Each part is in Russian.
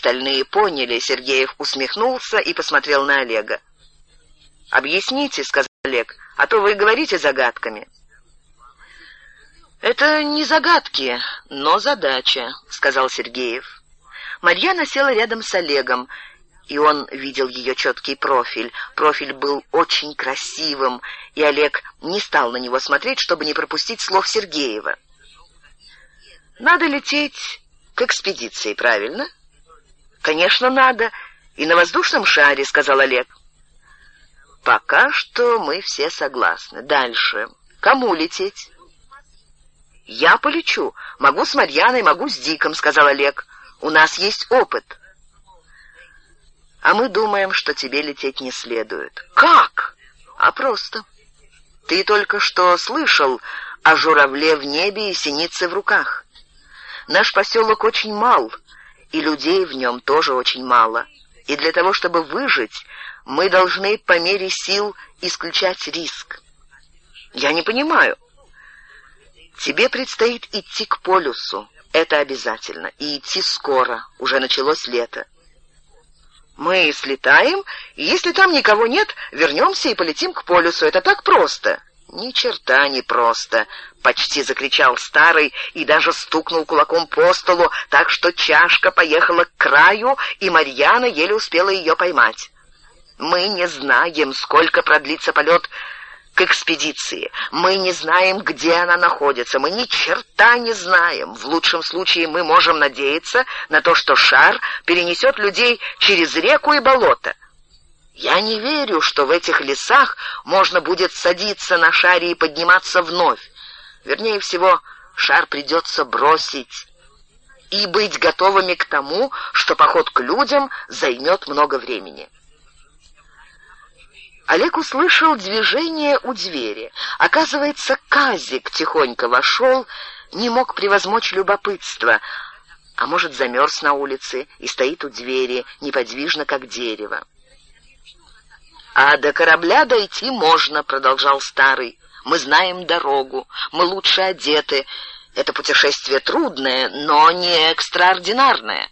остальные поняли. Сергеев усмехнулся и посмотрел на Олега. «Объясните», — сказал Олег, — «а то вы говорите загадками». «Это не загадки, но задача», — сказал Сергеев. Марьяна села рядом с Олегом, и он видел ее четкий профиль. Профиль был очень красивым, и Олег не стал на него смотреть, чтобы не пропустить слов Сергеева. «Надо лететь к экспедиции, правильно?» «Конечно, надо. И на воздушном шаре», — сказал Олег. «Пока что мы все согласны. Дальше. Кому лететь?» «Я полечу. Могу с Марьяной, могу с Диком», — сказал Олег. «У нас есть опыт». А мы думаем, что тебе лететь не следует. Как? А просто. Ты только что слышал о журавле в небе и синице в руках. Наш поселок очень мал, и людей в нем тоже очень мало. И для того, чтобы выжить, мы должны по мере сил исключать риск. Я не понимаю. Тебе предстоит идти к полюсу. Это обязательно. И идти скоро. Уже началось лето. Мы слетаем, и если там никого нет, вернемся и полетим к полюсу. Это так просто». «Ни черта не просто!» — почти закричал старый и даже стукнул кулаком по столу, так что чашка поехала к краю, и Марьяна еле успела ее поймать. «Мы не знаем, сколько продлится полет к экспедиции. Мы не знаем, где она находится. Мы ни черта не знаем. В лучшем случае мы можем надеяться на то, что шар перенесет людей через реку и болото. Я не верю, что в этих лесах можно будет садиться на шаре и подниматься вновь. Вернее всего, шар придется бросить и быть готовыми к тому, что поход к людям займет много времени. Олег услышал движение у двери. Оказывается, Казик тихонько вошел, не мог превозмочь любопытство, а может, замерз на улице и стоит у двери, неподвижно, как дерево. «А до корабля дойти можно», — продолжал старый. «Мы знаем дорогу, мы лучше одеты. Это путешествие трудное, но не экстраординарное.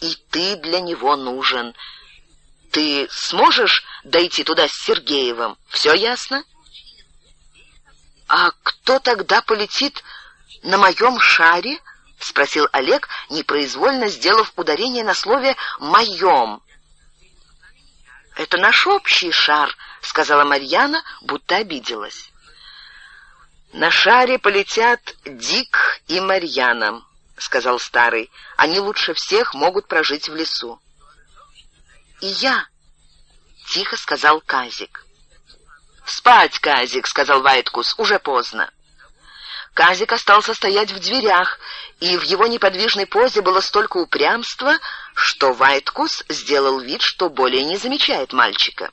И ты для него нужен. Ты сможешь дойти туда с Сергеевым? Все ясно? А кто тогда полетит на моем шаре? Спросил Олег, непроизвольно сделав ударение на слове «моем». «Это наш общий шар», — сказала Марьяна, будто обиделась. «На шаре полетят Дик и Марьяна», — сказал старый. «Они лучше всех могут прожить в лесу» и я», — тихо сказал Казик. «Спать, Казик», — сказал Вайткус, — «уже поздно». Казик остался стоять в дверях, и в его неподвижной позе было столько упрямства, что Вайткус сделал вид, что более не замечает мальчика.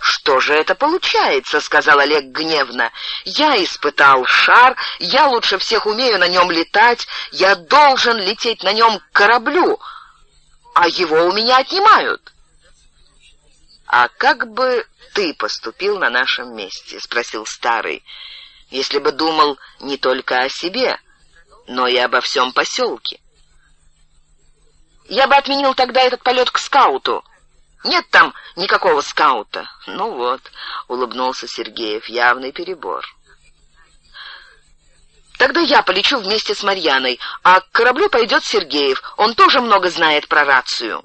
«Что же это получается?» — сказал Олег гневно. «Я испытал шар, я лучше всех умею на нем летать, я должен лететь на нем к кораблю, а его у меня отнимают. «А как бы ты поступил на нашем месте?» — спросил старый. «Если бы думал не только о себе, но и обо всем поселке». «Я бы отменил тогда этот полет к скауту. Нет там никакого скаута». «Ну вот», — улыбнулся Сергеев, — «явный перебор». Тогда я полечу вместе с Марьяной, а к кораблю пойдет Сергеев. Он тоже много знает про рацию».